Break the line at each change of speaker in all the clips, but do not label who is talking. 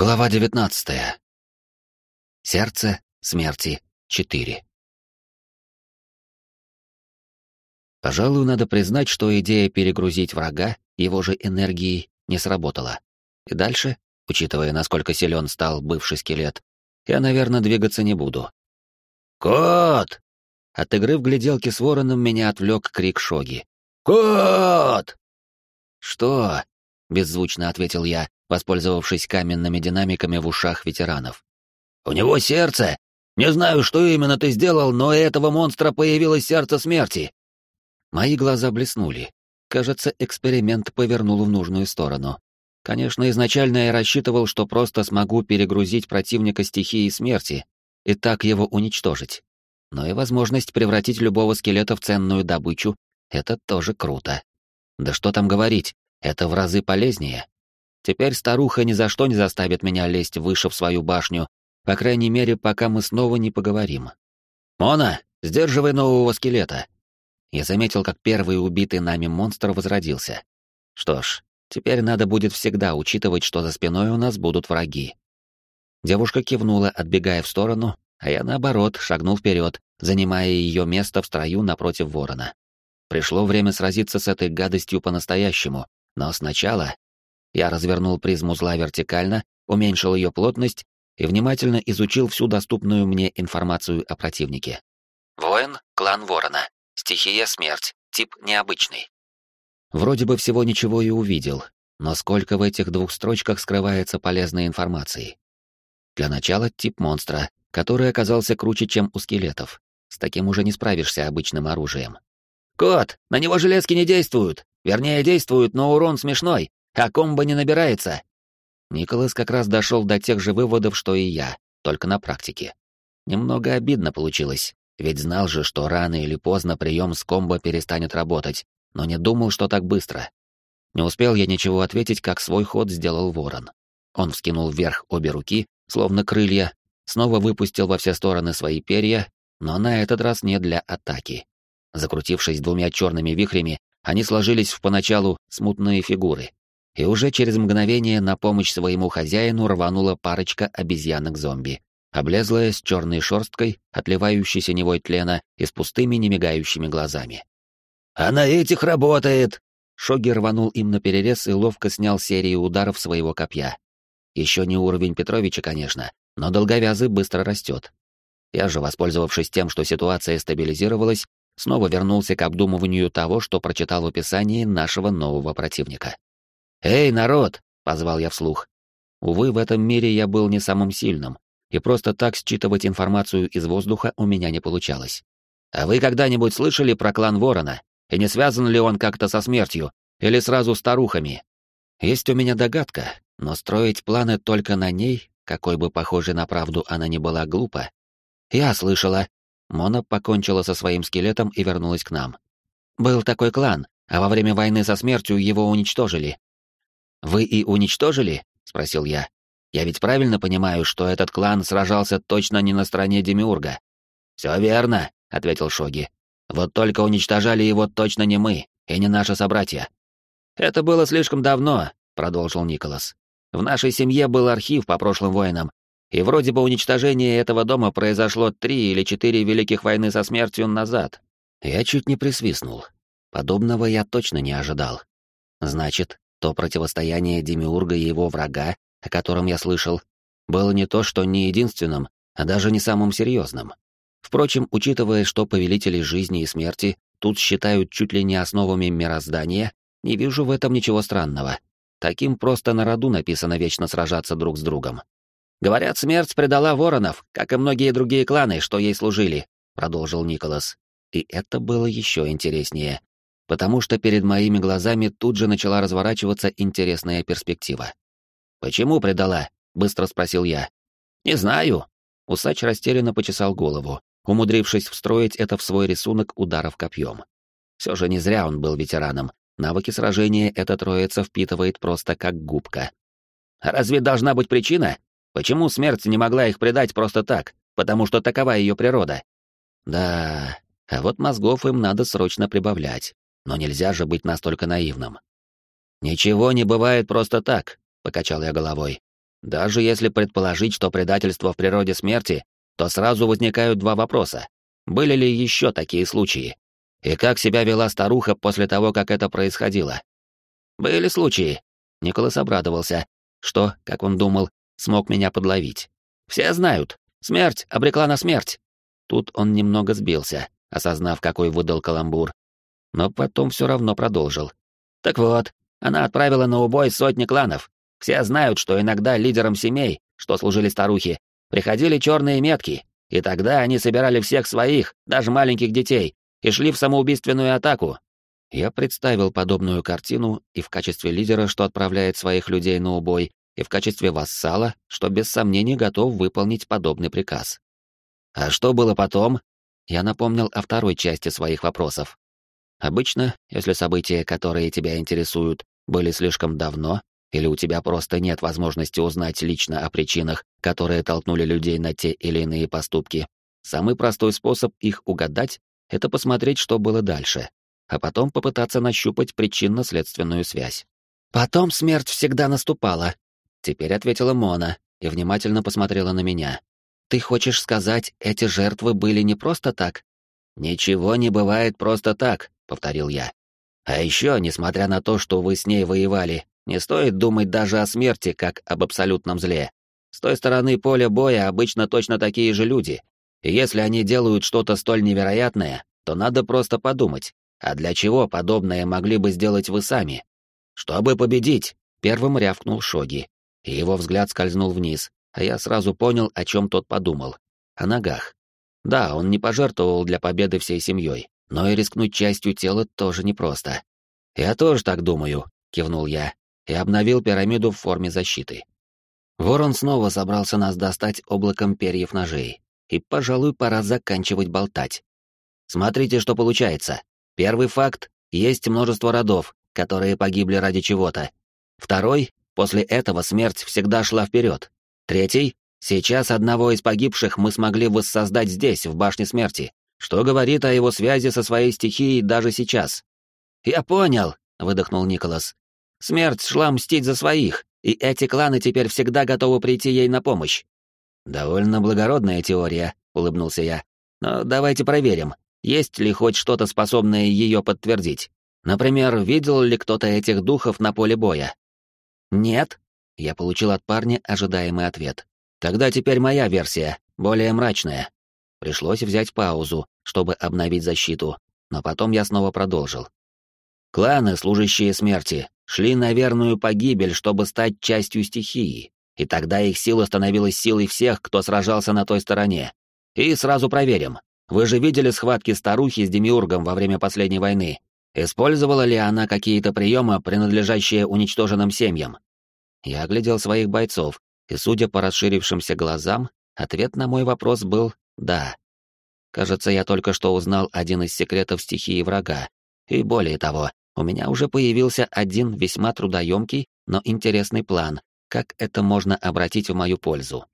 Глава 19. Сердце смерти 4. Пожалуй, надо признать, что идея перегрузить врага его же энергией не сработала. И дальше, учитывая, насколько силен стал бывший скелет, я, наверное, двигаться не буду.
«Кот!»
От игры в гляделки с вороном меня отвлек крик Шоги.
«Кот!»
«Что?» — беззвучно ответил я, воспользовавшись каменными динамиками в ушах ветеранов.
«У него сердце! Не знаю, что именно ты сделал, но у этого монстра появилось сердце смерти!»
Мои глаза блеснули. Кажется, эксперимент повернул в нужную сторону. Конечно, изначально я рассчитывал, что просто смогу перегрузить противника стихии смерти и так его уничтожить. Но и возможность превратить любого скелета в ценную добычу — это тоже круто. Да что там говорить, это в разы полезнее. Теперь старуха ни за что не заставит меня лезть выше в свою башню, по крайней мере, пока мы снова не поговорим. «Мона, сдерживай нового скелета!» Я заметил, как первый убитый нами монстр возродился. Что ж, теперь надо будет всегда учитывать, что за спиной у нас будут враги. Девушка кивнула, отбегая в сторону, а я, наоборот, шагнул вперед, занимая ее место в строю напротив ворона. Пришло время сразиться с этой гадостью по-настоящему, но сначала я развернул призму зла вертикально, уменьшил ее плотность и внимательно изучил всю доступную мне информацию о противнике. Воин, клан Ворона. Стихия смерть. Тип необычный. Вроде бы всего ничего и увидел, но сколько в этих двух строчках скрывается полезной информации. Для начала тип монстра, который оказался круче, чем у скелетов. С таким уже не справишься обычным оружием.
«Кот, на него железки не действуют. Вернее, действуют, но урон смешной а комбо не набирается.
Николас как раз дошел до тех же выводов, что и я, только на практике. Немного обидно получилось, ведь знал же, что рано или поздно прием с комбо перестанет работать, но не думал, что так быстро. Не успел я ничего ответить, как свой ход сделал ворон. Он вскинул вверх обе руки, словно крылья, снова выпустил во все стороны свои перья, но на этот раз не для атаки. Закрутившись двумя черными вихрями, они сложились в поначалу смутные фигуры и уже через мгновение на помощь своему хозяину рванула парочка обезьянок-зомби, облезлая с черной шерсткой, отливающей синевой тлена и с пустыми немигающими глазами.
«А на этих работает!»
Шоги рванул им на перерез и ловко снял серию ударов своего копья. Еще не уровень Петровича, конечно, но долговязый быстро растет. Я же, воспользовавшись тем, что ситуация стабилизировалась, снова вернулся к обдумыванию того, что прочитал в описании нашего нового противника. «Эй, народ!» — позвал я вслух. Увы, в этом мире я был не самым сильным, и просто так считывать информацию из воздуха у меня не получалось. «А вы когда-нибудь слышали про клан Ворона? И не связан ли он как-то со смертью? Или сразу старухами?» Есть у меня догадка, но строить планы только на ней, какой бы похожей на правду она ни была глупо. Я слышала. Мона покончила со своим скелетом и вернулась к нам. Был такой клан, а во время войны со смертью его уничтожили. «Вы и уничтожили?» — спросил я. «Я ведь правильно понимаю, что этот клан сражался точно не на стороне Демиурга?»
«Все верно», — ответил Шоги. «Вот только уничтожали его точно не мы, и не наши собратья».
«Это было слишком давно», — продолжил Николас. «В нашей семье был архив по прошлым войнам, и вроде бы уничтожение этого дома произошло три или четыре великих войны со смертью назад». Я чуть не присвистнул. Подобного я точно не ожидал. Значит, то противостояние Демиурга и его врага, о котором я слышал, было не то что не единственным, а даже не самым серьезным. Впрочем, учитывая, что повелители жизни и смерти тут считают чуть ли не основами мироздания, не вижу в этом ничего странного. Таким просто на роду написано вечно сражаться друг с другом. «Говорят, смерть предала воронов, как и многие другие кланы, что ей служили», — продолжил Николас. И это было еще интереснее потому что перед моими глазами тут же начала разворачиваться интересная перспектива. «Почему предала?» — быстро спросил я. «Не знаю». Усач растерянно почесал голову, умудрившись встроить это в свой рисунок ударов копьем. Все же не зря он был ветераном. Навыки сражения эта троица впитывает просто как губка. Разве должна быть причина? Почему смерть не могла их предать просто так? Потому что такова ее природа. Да, а вот мозгов им надо срочно прибавлять но нельзя же быть настолько наивным. «Ничего не бывает просто так», — покачал я головой.
Даже если предположить, что предательство в природе смерти, то сразу возникают два вопроса. Были ли еще такие случаи? И как себя вела старуха после того, как это происходило? Были случаи. Николас обрадовался, что, как он думал, смог меня подловить. Все знают, смерть обрекла на смерть. Тут он немного сбился, осознав, какой выдал каламбур. Но потом все равно продолжил. Так вот, она отправила на убой сотни кланов. Все знают, что иногда лидерам семей, что служили старухи, приходили черные метки, и тогда они собирали всех своих, даже маленьких детей, и шли в самоубийственную атаку. Я представил подобную картину и в качестве лидера, что отправляет своих людей на убой, и в качестве вассала, что без сомнений готов выполнить подобный приказ. А что было потом? Я напомнил о второй части своих вопросов. Обычно, если события, которые тебя интересуют, были слишком давно, или у тебя просто нет возможности узнать лично о причинах, которые толкнули людей на те или иные поступки, самый простой способ их угадать — это посмотреть, что было дальше, а потом попытаться нащупать причинно-следственную связь. «Потом смерть всегда наступала», — теперь ответила Мона и внимательно посмотрела на меня. «Ты хочешь сказать, эти жертвы были не просто так?» «Ничего не бывает просто так», — повторил я. «А еще, несмотря на то, что вы с ней воевали, не стоит думать даже о смерти, как об абсолютном зле. С той стороны поля боя обычно точно такие же люди. И если они делают что-то столь невероятное, то надо просто подумать, а для чего подобное могли бы сделать вы сами? Чтобы победить, первым рявкнул Шоги, и его взгляд скользнул вниз, а я сразу понял, о чем тот подумал. О ногах. Да, он не пожертвовал для победы всей семьей, но и рискнуть частью тела тоже непросто. «Я тоже так думаю», — кивнул я, и обновил пирамиду в форме защиты. Ворон снова собрался нас достать облаком перьев ножей, и, пожалуй, пора заканчивать болтать. Смотрите, что получается. Первый факт — есть множество родов, которые погибли ради чего-то. Второй — после этого смерть всегда шла вперед. Третий — сейчас одного из погибших мы смогли воссоздать здесь, в Башне Смерти, что говорит о его связи со своей стихией даже сейчас. «Я понял», — выдохнул Николас. Смерть шла мстить за своих, и эти кланы теперь всегда готовы прийти ей на помощь. Довольно благородная теория, улыбнулся я. Но давайте проверим, есть ли хоть что-то способное ее подтвердить. Например, видел ли кто-то этих духов на поле боя? Нет. Я получил от парня ожидаемый ответ. Тогда теперь моя версия, более мрачная. Пришлось взять паузу, чтобы обновить защиту, но потом я снова продолжил. Кланы, служащие смерти, шли на верную погибель, чтобы стать частью стихии, и тогда их сила становилась силой всех, кто сражался на той стороне. И сразу проверим. Вы же видели схватки старухи с Демиургом во время последней войны? Использовала ли она какие-то приемы, принадлежащие уничтоженным семьям? Я оглядел своих бойцов, и, судя по расширившимся глазам, ответ на мой вопрос был «да». Кажется, я только что узнал один из секретов стихии врага. И более того, у меня уже появился один весьма трудоемкий, но интересный план, как это можно обратить в мою пользу.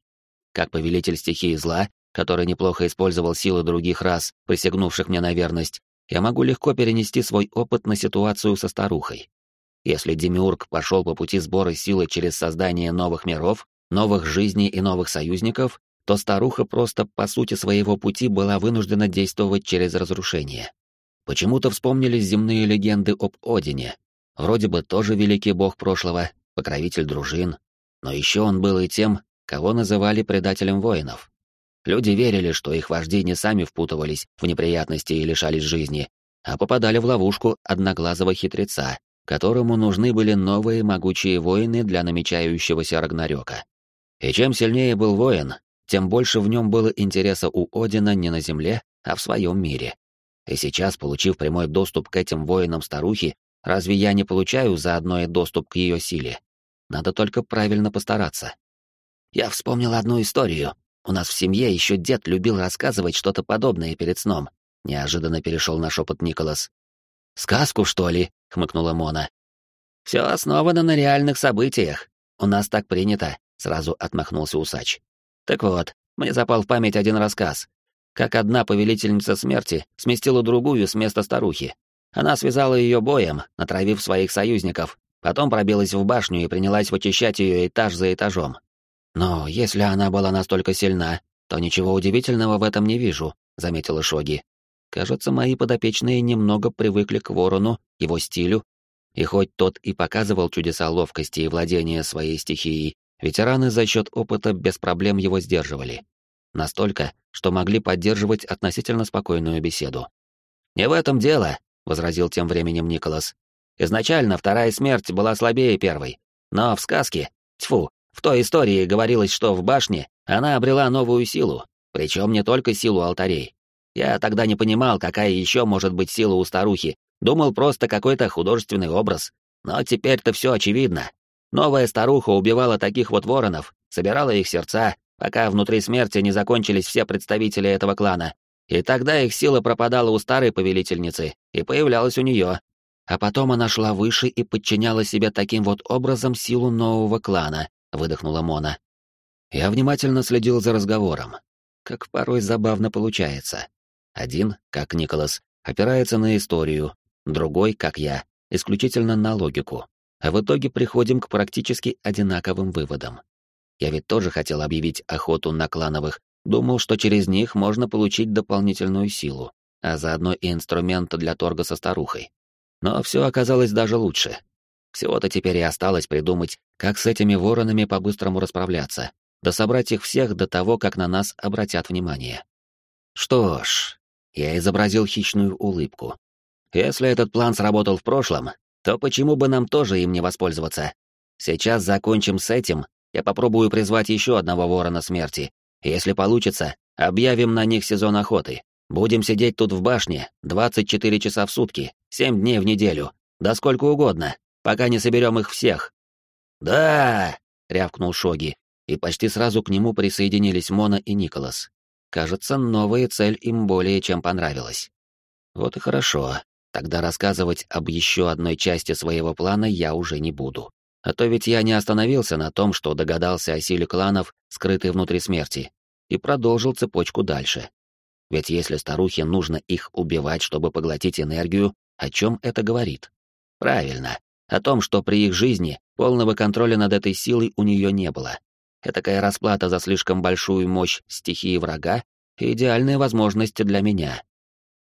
Как повелитель стихии зла, который неплохо использовал силы других рас, присягнувших мне на верность, я могу легко перенести свой опыт на ситуацию со старухой. Если Демиург пошел по пути сбора силы через создание новых миров, новых жизней и новых союзников, то старуха просто по сути своего пути была вынуждена действовать через разрушение. Почему-то вспомнились земные легенды об Одине. Вроде бы тоже великий бог прошлого, покровитель дружин, но еще он был и тем, кого называли предателем воинов. Люди верили, что их вожди не сами впутывались в неприятности и лишались жизни, а попадали в ловушку одноглазого хитреца, которому нужны были новые могучие воины для намечающегося Рагнарёка. И чем сильнее был воин, тем больше в нем было интереса у Одина не на земле, а в своем мире. И сейчас, получив прямой доступ к этим воинам старухи, разве я не получаю заодно и доступ к ее силе? Надо только правильно постараться. Я вспомнил одну историю. У нас в семье еще дед любил рассказывать что-то подобное перед сном. Неожиданно перешел на шепот Николас. «Сказку, что ли?» — хмыкнула Мона. «Все основано на реальных событиях. У нас так принято», — сразу отмахнулся усач. «Так вот, мне запал в память один рассказ как одна повелительница смерти сместила другую с места старухи. Она связала ее боем, натравив своих союзников, потом пробилась в башню и принялась вычищать ее этаж за этажом.
Но если она была настолько сильна, то ничего удивительного в этом не вижу, заметила Шоги. Кажется, мои подопечные немного привыкли к ворону, его стилю, и хоть тот и показывал чудеса ловкости и владения своей стихией, ветераны за счет опыта без проблем его сдерживали. Настолько, что могли поддерживать относительно спокойную беседу. «Не в этом дело», — возразил тем временем Николас. «Изначально вторая смерть была слабее первой, но в сказке, тьфу, в той истории говорилось, что в башне она обрела новую силу, причем не только силу алтарей. Я тогда не понимал, какая еще может быть сила у старухи, думал просто какой-то художественный образ. Но теперь-то все очевидно. Новая старуха убивала таких вот воронов, собирала их сердца, пока внутри смерти не закончились все представители этого клана, и тогда их сила пропадала у старой повелительницы и появлялась у нее. А потом она шла выше и подчиняла себе таким вот образом силу нового клана, выдохнула Мона. Я внимательно следил за разговором. Как порой забавно получается. Один, как Николас, опирается на историю, другой, как я, исключительно на логику. А в итоге приходим к практически одинаковым выводам. Я ведь тоже хотел объявить охоту на клановых Думал, что через них можно получить дополнительную силу, а заодно и инструмент для торга со старухой. Но все оказалось даже лучше. Всего-то теперь и осталось придумать, как с этими воронами по-быстрому расправляться, да собрать их всех до того, как на нас обратят внимание. Что ж, я изобразил хищную улыбку. Если этот план сработал в прошлом, то почему бы нам тоже им не воспользоваться? Сейчас закончим с этим, я попробую призвать еще одного ворона смерти, если получится, объявим на них сезон охоты. Будем сидеть тут в башне 24 часа в сутки, 7 дней в неделю, да сколько угодно, пока не соберем их всех. Да! рявкнул Шоги, и почти сразу к нему присоединились Мона и Николас. Кажется, новая цель им более чем понравилась. Вот и хорошо. Тогда рассказывать об еще одной части своего плана я уже не буду. А то ведь я не остановился на том, что догадался о силе кланов, скрытой внутри смерти, и продолжил цепочку дальше. Ведь если старухе нужно их убивать, чтобы поглотить энергию, о чем это говорит? Правильно, о том, что при их жизни полного контроля над этой силой у нее не было. Этакая расплата за слишком большую мощь стихии врага и идеальная возможность для меня.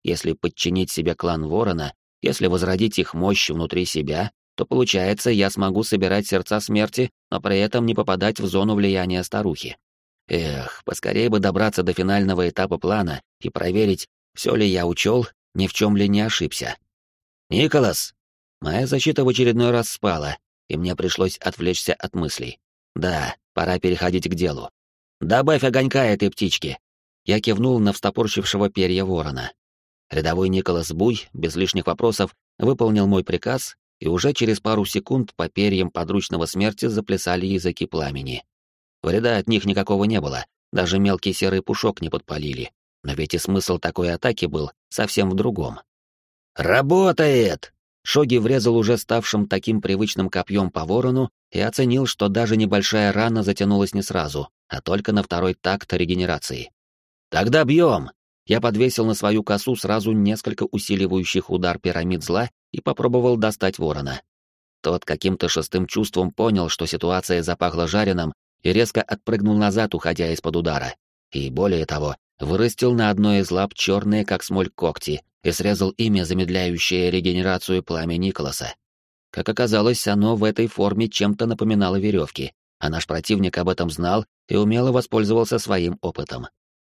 Если подчинить себе клан Ворона, если возродить их мощь внутри себя, то получается, я смогу собирать сердца смерти, но при этом не попадать в зону влияния старухи. Эх, поскорее бы добраться до финального этапа плана и проверить, все ли я учел, ни в чем ли не ошибся. «Николас!» Моя защита в очередной раз спала, и мне пришлось отвлечься от мыслей. Да, пора переходить к делу. «Добавь огонька этой птичке!» Я кивнул на встопорщившего перья ворона. Рядовой Николас Буй, без лишних вопросов, выполнил мой приказ и уже через пару секунд по перьям подручного смерти заплясали языки пламени. Вреда от них никакого не было, даже мелкий серый пушок не подпалили. Но ведь и смысл такой атаки был совсем в другом. «Работает!» Шоги врезал уже ставшим таким привычным копьем по ворону и оценил, что даже небольшая рана затянулась не сразу, а только на второй такт регенерации. «Тогда бьем!» Я подвесил на свою косу сразу несколько усиливающих удар пирамид зла и попробовал достать ворона. Тот каким-то шестым чувством понял, что ситуация запахла жареным, и резко отпрыгнул назад, уходя из-под удара. И более того, вырастил на одной из лап черные, как смоль, когти и срезал ими замедляющее регенерацию пламя Николаса. Как оказалось, оно в этой форме чем-то напоминало веревки, а наш противник об этом знал и умело воспользовался своим опытом.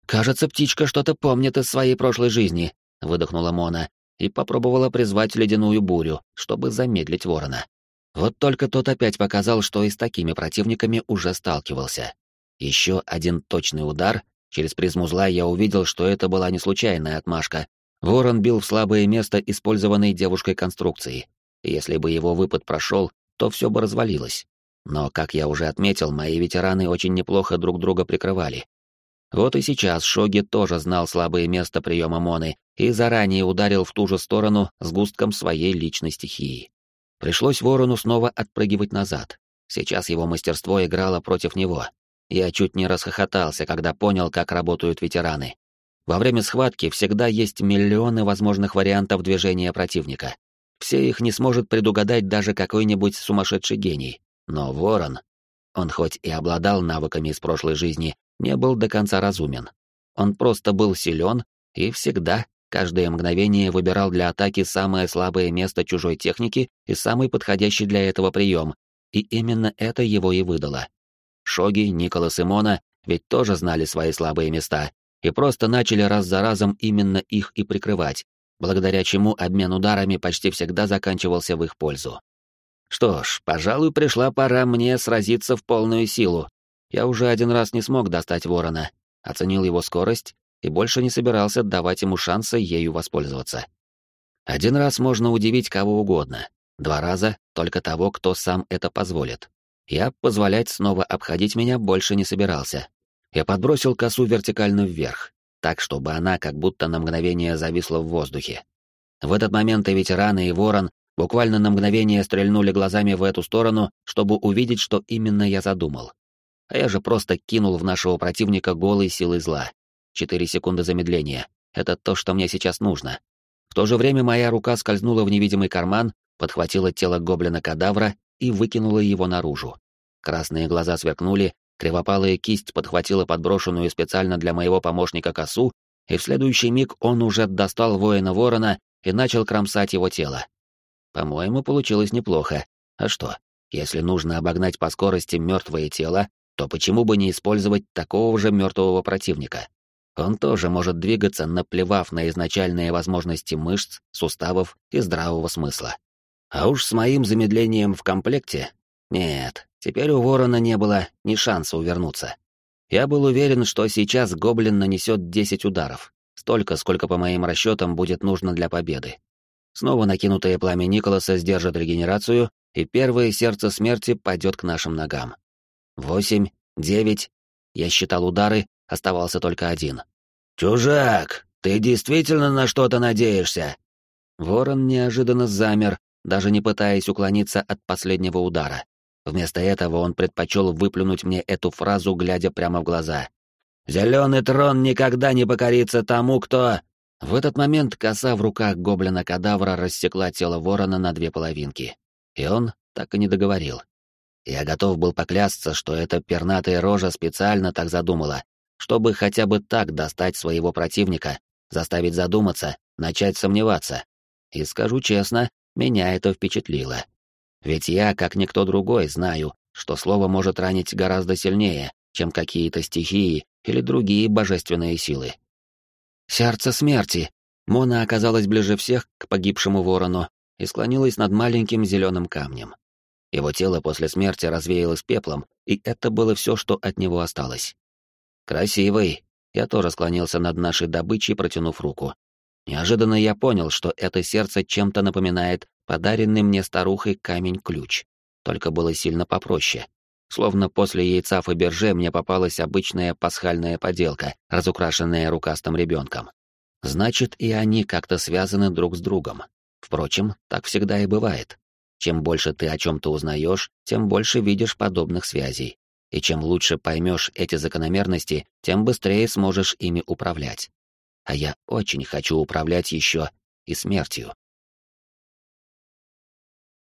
«Кажется, птичка что-то помнит из своей прошлой жизни», — выдохнула Мона, и попробовала призвать ледяную бурю, чтобы замедлить ворона. Вот только тот опять показал, что и с такими противниками уже сталкивался. Еще один точный удар, через призму зла я увидел, что это была не случайная отмашка. Ворон бил в слабое место использованной девушкой конструкции. Если бы его выпад прошел, то все бы развалилось. Но, как я уже отметил, мои ветераны очень неплохо друг друга прикрывали. Вот и сейчас Шоги тоже знал слабое место приема Моны и заранее ударил в ту же сторону с густком своей личной стихии. Пришлось ворону снова отпрыгивать назад. Сейчас его мастерство играло против него. Я чуть не расхохотался, когда понял, как работают ветераны. Во время схватки всегда есть миллионы возможных вариантов движения противника. Все их не сможет предугадать даже какой-нибудь сумасшедший гений. Но ворон... Он хоть и обладал навыками из прошлой жизни, не был до конца разумен. Он просто был силен и всегда, каждое мгновение выбирал для атаки самое слабое место чужой техники и самый подходящий для этого прием, и именно это его и выдало. Шоги, Николас и Мона ведь тоже знали свои слабые места и просто начали раз за разом именно их и прикрывать, благодаря чему обмен ударами почти всегда заканчивался в их пользу. Что ж, пожалуй, пришла пора мне сразиться в полную силу. Я уже один раз не смог достать ворона, оценил его скорость и больше не собирался давать ему шанса ею воспользоваться. Один раз можно удивить кого угодно, два раза — только того, кто сам это позволит. Я позволять снова обходить меня больше не собирался. Я подбросил косу вертикально вверх, так, чтобы она как будто на мгновение зависла в воздухе. В этот момент и ветераны, и ворон буквально на мгновение стрельнули глазами в эту сторону, чтобы увидеть, что именно я задумал. А я же просто кинул в нашего противника голой силой зла. Четыре секунды замедления. Это то, что мне сейчас нужно. В то же время моя рука скользнула в невидимый карман, подхватила тело гоблина-кадавра и выкинула его наружу. Красные глаза сверкнули, Кривопалая кисть подхватила подброшенную специально для моего помощника косу, и в следующий миг он уже достал воина-ворона и начал кромсать его тело. По-моему, получилось неплохо. А что, если нужно обогнать по скорости мертвое тело, то почему бы не использовать такого же мертвого противника? Он тоже может двигаться, наплевав на изначальные возможности мышц, суставов и здравого смысла. А уж с моим замедлением в комплекте нет, теперь у ворона не было ни шанса увернуться. Я был уверен, что сейчас гоблин нанесет 10 ударов, столько, сколько по моим расчетам будет нужно для победы. Снова накинутое пламя Николаса сдержит регенерацию, и первое сердце смерти пойдет к нашим ногам. Восемь, девять. Я считал удары, оставался только один. «Чужак, ты действительно на что-то надеешься?» Ворон неожиданно замер, даже не пытаясь уклониться от последнего удара. Вместо этого он предпочел выплюнуть мне эту фразу, глядя прямо в глаза. «Зеленый трон никогда не покорится тому, кто...» В этот момент коса в руках гоблина-кадавра рассекла тело ворона на две половинки. И он так и не договорил. Я готов был поклясться, что эта пернатая рожа специально так задумала, чтобы хотя бы так достать своего противника, заставить задуматься, начать сомневаться. И скажу честно, меня это впечатлило. Ведь я, как никто другой, знаю, что слово может ранить гораздо сильнее, чем какие-то стихии или другие божественные силы. Сердце смерти. Мона оказалась ближе всех к погибшему ворону и склонилась над маленьким зеленым камнем. Его тело после смерти развеялось пеплом, и это было все, что от него осталось. Красивый. Я тоже склонился над нашей добычей, протянув руку. Неожиданно я понял, что это сердце чем-то напоминает подаренный мне старухой камень-ключ, только было сильно попроще. Словно после яйца Фаберже мне попалась обычная пасхальная поделка, разукрашенная рукастым ребенком. Значит, и они как-то связаны друг с другом. Впрочем, так всегда и бывает. Чем больше ты о чем-то узнаешь, тем больше видишь подобных связей. И чем лучше поймешь эти закономерности, тем быстрее сможешь ими управлять. А я очень хочу управлять еще и смертью.